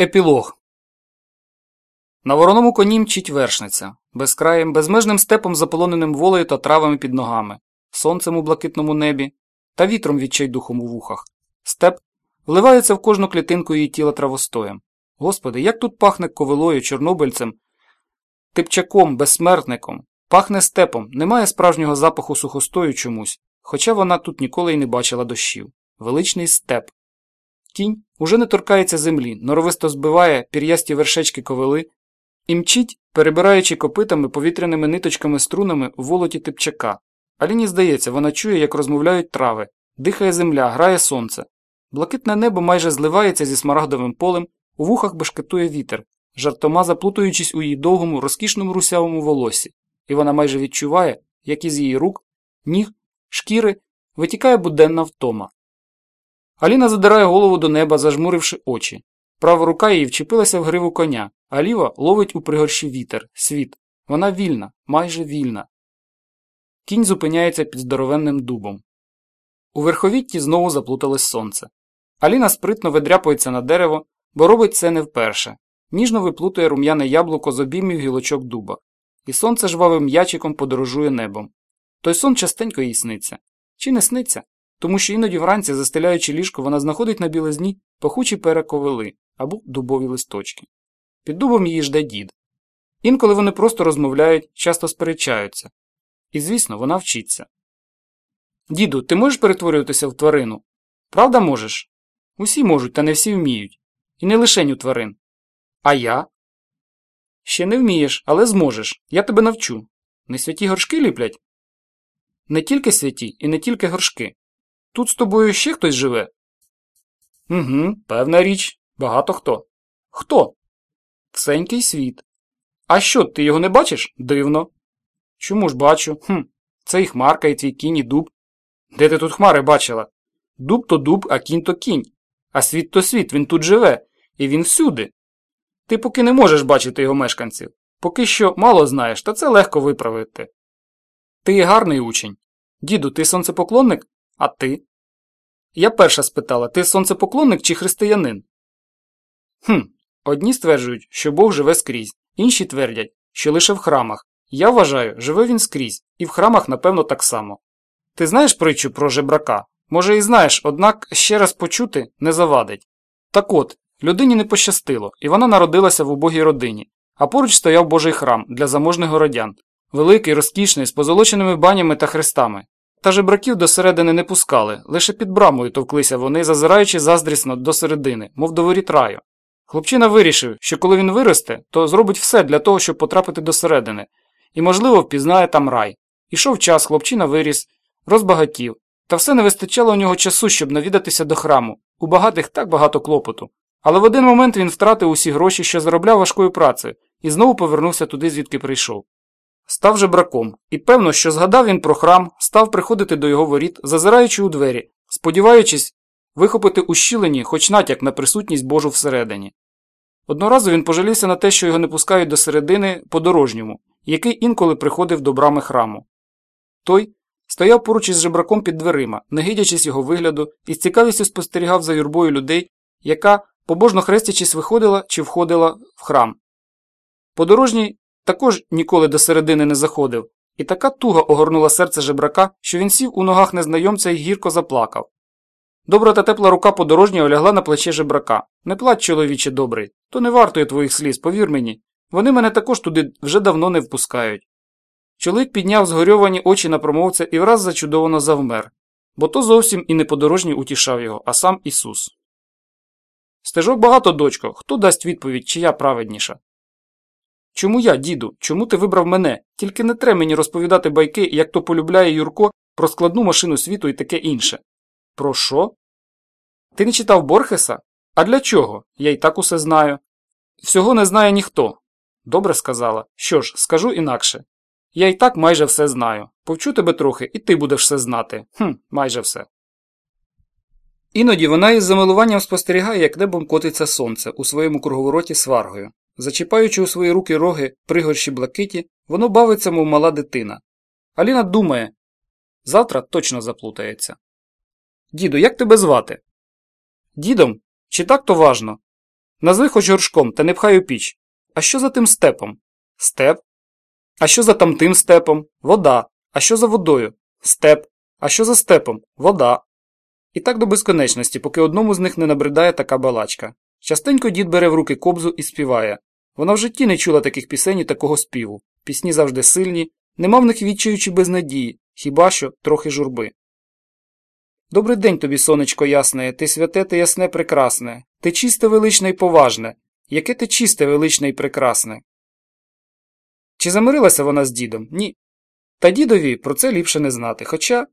Епілог На вороному коні мчить вершниця, безкраєм, безмежним степом, заполоненим волею та травами під ногами, сонцем у блакитному небі та вітром відчайдухом у вухах. Степ вливається в кожну клітинку її тіла травостоєм. Господи, як тут пахне ковилою, чорнобильцем, типчаком, безсмертником. Пахне степом, немає справжнього запаху сухостою чомусь, хоча вона тут ніколи й не бачила дощів. Величний степ. Кінь уже не торкається землі, норовисто збиває пір'ясті вершечки ковили і мчить, перебираючи копитами повітряними ниточками струнами у волоті типчака. Аліні здається, вона чує, як розмовляють трави, дихає земля, грає сонце. Блакитне небо майже зливається зі смарагдовим полем, у вухах бешкетує вітер, жартома заплутуючись у її довгому, розкішному русявому волосі, і вона майже відчуває, як із її рук, ніг, шкіри витікає буденна втома. Аліна задирає голову до неба, зажмуривши очі. Права рука її вчепилася в гриву коня, а ліва ловить у пригорші вітер, світ. Вона вільна, майже вільна. Кінь зупиняється під здоровенним дубом. У верховітті знову заплуталось сонце. Аліна спритно видряпується на дерево, бо робить це не вперше. Ніжно виплутує рум'яне яблуко з обіймів гілочок дуба. І сонце жвавим м'ячиком подорожує небом. Той сон частенько їй сниться. Чи не сниться? Тому що іноді вранці, застеляючи ліжко, вона знаходить на білизні пахучі перековили або дубові листочки. Під дубом її жде дід. Інколи вони просто розмовляють, часто сперечаються. І, звісно, вона вчиться. Діду, ти можеш перетворюватися в тварину? Правда можеш? Усі можуть, та не всі вміють. І не лише у тварин. А я? Ще не вмієш, але зможеш. Я тебе навчу. Не святі горшки ліплять? Не тільки святі і не тільки горшки. Тут з тобою ще хтось живе? Угу, певна річ. Багато хто. Хто? Всенький світ. А що, ти його не бачиш? Дивно. Чому ж бачу? Хм, Це і хмарка, і твій кінь, і дуб. Де ти тут хмари бачила? Дуб то дуб, а кінь то кінь. А світ то світ, він тут живе, і він всюди. Ти поки не можеш бачити його мешканців. Поки що мало знаєш, та це легко виправити. Ти гарний учень. Діду, ти сонцепоклонник? А ти? Я перша спитала, ти сонцепоклонник чи християнин? Хм, одні стверджують, що Бог живе скрізь, інші твердять, що лише в храмах. Я вважаю, живе він скрізь, і в храмах, напевно, так само. Ти знаєш притчу про жебрака? Може, і знаєш, однак ще раз почути не завадить. Так от, людині не пощастило, і вона народилася в убогій родині, а поруч стояв Божий храм для заможних городян, великий, розкішний, з позолоченими банями та хрестами. Та жебраків до середини не пускали, лише під брамою товклися вони, зазираючи заздрісно до середини, мов до воріт раю. Хлопчина вирішив, що коли він виросте, то зробить все для того, щоб потрапити до середини, і, можливо, впізнає там рай. Ішов час, хлопчина виріс, розбагатів, та все не вистачало у нього часу, щоб навідатися до храму. У багатих так багато клопоту. Але в один момент він втратив усі гроші, що заробляв важкою працею, і знову повернувся туди, звідки прийшов. Став же браком, і певно, що згадав він про храм, став приходити до його воріт, зазираючи у двері, сподіваючись вихопити у щілені хоч натяк на присутність Божу всередині. Одноразу він пожалівся на те, що його не пускають до середини подорожньому, який інколи приходив до брами храму. Той стояв поруч із жебраком під дверима, не гидячись його вигляду, і з цікавістю спостерігав за юрбою людей, яка, побожно хрестячись, виходила чи входила в храм. Подорожній також ніколи до середини не заходив, і така туга огорнула серце жебрака, що він сів у ногах незнайомця і гірко заплакав. Добра та тепла рука подорожнього лягла на плече жебрака. Не плач, чоловіче добрий, то не вартує твоїх сліз, повір мені. Вони мене також туди вже давно не впускають. Чоловік підняв згорьовані очі на промовця і враз зачудовано завмер, бо то зовсім і не подорожній утішав його, а сам Ісус. Стежок багато, дочко, хто дасть відповідь, чия праведніша? Чому я, діду? Чому ти вибрав мене? Тільки не треба мені розповідати байки, як то полюбляє Юрко про складну машину світу і таке інше. Про що? Ти не читав Борхеса? А для чого? Я й так усе знаю. Всього не знає ніхто. Добре сказала. Що ж, скажу інакше. Я й так майже все знаю. Повчу тебе трохи, і ти будеш все знати. Хм, майже все. Іноді вона із замилуванням спостерігає, як небом котиться сонце у своєму круговороті сваргою. Зачіпаючи у свої руки роги пригорші блакиті, воно бавиться, мов мала дитина. Аліна думає завтра точно заплутається. Діду, як тебе звати? Дідом? Чи так то важно? Назви хоч горшком, та не пхай у піч. А що за тим степом? Степ. А що за тамтим степом? Вода. А що за водою? Степ. А що за степом? Вода. І так до безконечності, поки одному з них не набридає така балачка. Частенько дід бере в руки кобзу і співає. Вона в житті не чула таких пісень і такого співу. Пісні завжди сильні, нема в них відчаю чи безнадії, хіба що трохи журби. Добрий день тобі, сонечко ясне, ти святе ти ясне прекрасне, ти чисте величне й поважне, яке ти чисте величне й прекрасне. Чи замирилася вона з дідом? Ні. Та дідові про це ліпше не знати, хоча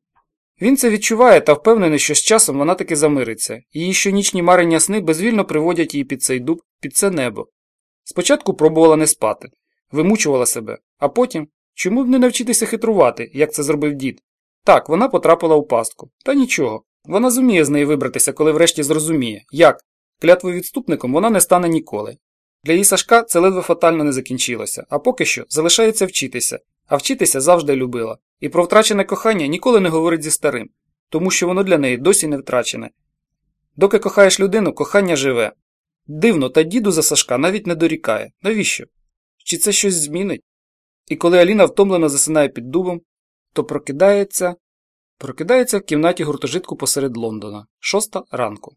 він це відчуває та впевнений, що з часом вона таки замириться, її щонічні марення сни безвільно приводять її під цей дуб, під це небо. Спочатку пробувала не спати, вимучувала себе, а потім чому б не навчитися хитрувати, як це зробив дід? Так, вона потрапила у пастку. Та нічого. Вона зуміє з неї вибратися, коли врешті зрозуміє, як. Клятвою відступником вона не стане ніколи. Для її Сашка це ледве фатально не закінчилося, а поки що залишається вчитися, а вчитися завжди любила. І про втрачене кохання ніколи не говорить зі старим, тому що воно для неї досі не втрачене. Доки кохаєш людину, кохання живе. Дивно, та діду за Сашка навіть не дорікає. Навіщо? Чи це щось змінить? І коли Аліна втомлено засинає під дубом, то прокидається, прокидається в кімнаті гуртожитку посеред Лондона, шоста ранку.